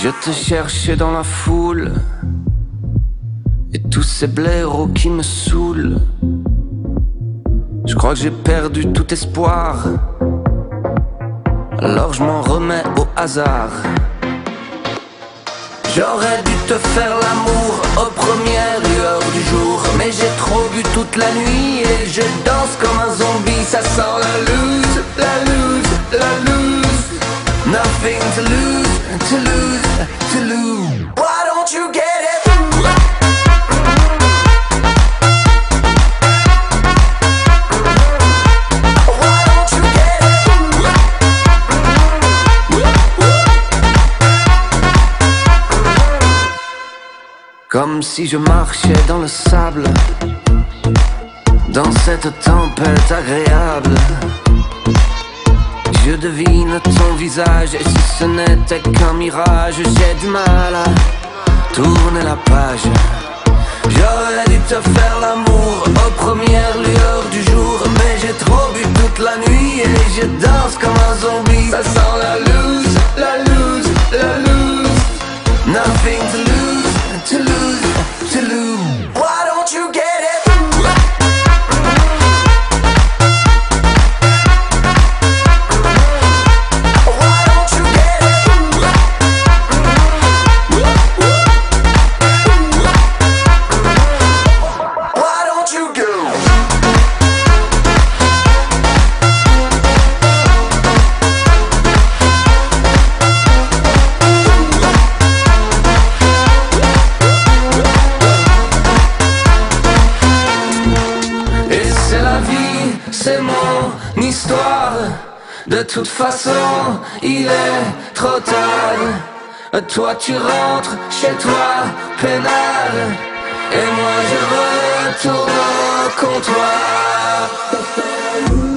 Je te cherchais dans la foule Et tous ces blaireaux qui me saoulent. Je crois que j'ai perdu tout espoir. Alors je m'en remets au hasard. J'aurais dû te faire l'amour aux premières lueurs du jour Mais j'ai trop bu toute la nuit et je danse comme un zombie Ça sent Comme si je marchais dans le sable Dans cette tempête agréable ton visage. Et si ce n'était qu'un mirage J'ai du mal à tourner la page. J'aurais dû te faire l'amour aux premières lueurs du jour Mais j'ai trop bu toute la nuit Et je danse comme un zombie c'est la vie, c'est mon histoire. De toute façon, il est trop tard. Toi tu rentres chez toi, pénal. Et moi je retourne au comptoir.